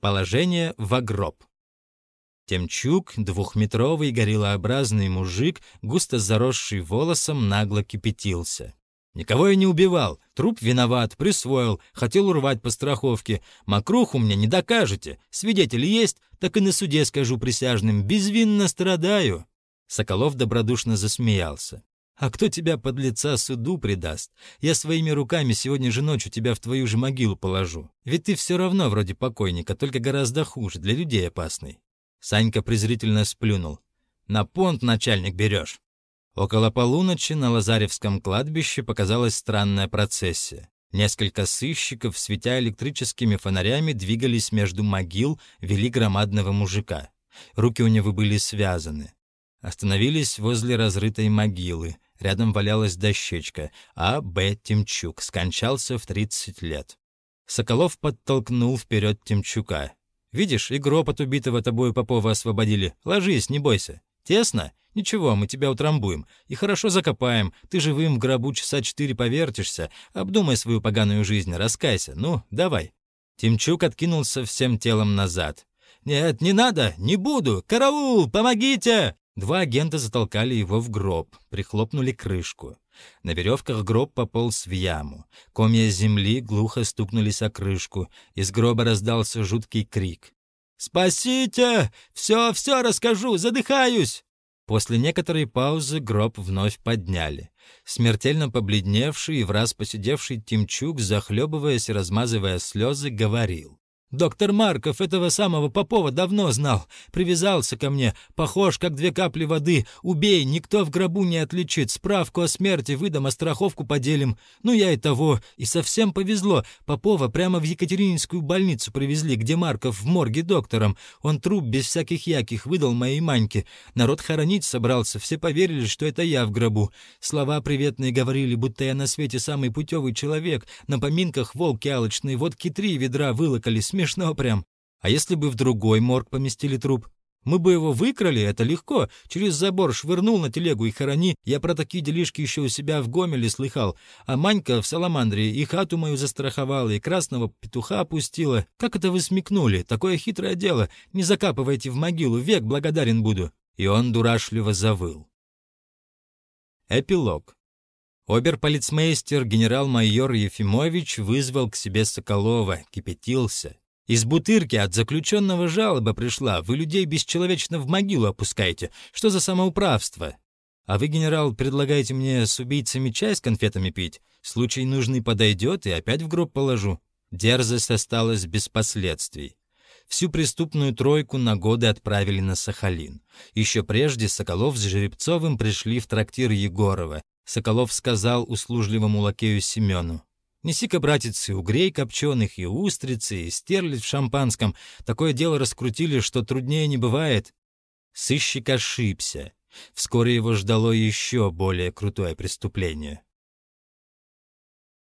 Положение в гроб. Темчук, двухметровый гориллообразный мужик, густо заросший волосом, нагло кипятился. «Никого я не убивал. Труп виноват, присвоил, хотел урвать по страховке. Мокруху мне не докажете. Свидетели есть, так и на суде скажу присяжным. Безвинно страдаю». Соколов добродушно засмеялся. «А кто тебя под лица суду предаст? Я своими руками сегодня же ночью тебя в твою же могилу положу. Ведь ты все равно вроде покойника, только гораздо хуже, для людей опасный». Санька презрительно сплюнул. «На понт начальник берешь». Около полуночи на Лазаревском кладбище показалась странная процессия. Несколько сыщиков, светя электрическими фонарями, двигались между могил, вели громадного мужика. Руки у него были связаны. Остановились возле разрытой могилы. Рядом валялась дощечка. А. Б. Тимчук. Скончался в 30 лет. Соколов подтолкнул вперед Тимчука. «Видишь, и гроб от убитого тобою Попова освободили. Ложись, не бойся. Тесно? Ничего, мы тебя утрамбуем. И хорошо закопаем. Ты живым в гробу часа четыре повертишься. Обдумай свою поганую жизнь, раскайся. Ну, давай». Тимчук откинулся всем телом назад. «Нет, не надо, не буду! Караул, помогите!» Два агента затолкали его в гроб, прихлопнули крышку. На веревках гроб пополз в яму. Комья земли глухо стукнулись о крышку. Из гроба раздался жуткий крик. «Спасите! Все, все расскажу! Задыхаюсь!» После некоторой паузы гроб вновь подняли. Смертельно побледневший и враз посидевший Тимчук, захлебываясь и размазывая слезы, говорил. Доктор Марков этого самого Попова давно знал. Привязался ко мне. Похож, как две капли воды. Убей, никто в гробу не отличит. Справку о смерти выдам, а страховку поделим. Ну, я и того. И совсем повезло. Попова прямо в Екатерининскую больницу привезли, где Марков в морге доктором. Он труп без всяких яких выдал моей Маньке. Народ хоронить собрался. Все поверили, что это я в гробу. Слова приветные говорили, будто я на свете самый путевый человек. На поминках волки алочные водки три ведра вылокали Смешно прям. А если бы в другой морг поместили труп? Мы бы его выкрали, это легко. Через забор швырнул на телегу и хорони. Я про такие делишки еще у себя в Гомеле слыхал. А Манька в Саламандре и хату мою застраховала, и красного петуха опустила. Как это вы смекнули? Такое хитрое дело. Не закапывайте в могилу, век благодарен буду». И он дурашливо завыл. Эпилог. Оберполицмейстер генерал-майор Ефимович вызвал к себе Соколова, кипятился. Из бутырки от заключенного жалоба пришла. Вы людей бесчеловечно в могилу опускаете. Что за самоуправство? А вы, генерал, предлагаете мне с убийцами чай с конфетами пить? Случай нужный подойдет и опять в гроб положу. Дерзость осталась без последствий. Всю преступную тройку на годы отправили на Сахалин. Еще прежде Соколов с Жеребцовым пришли в трактир Егорова. Соколов сказал услужливому лакею Семену. Неси-ка, братец, и угрей копченых, и устрицы, и стерлядь в шампанском. Такое дело раскрутили, что труднее не бывает. Сыщик ошибся. Вскоре его ждало еще более крутое преступление.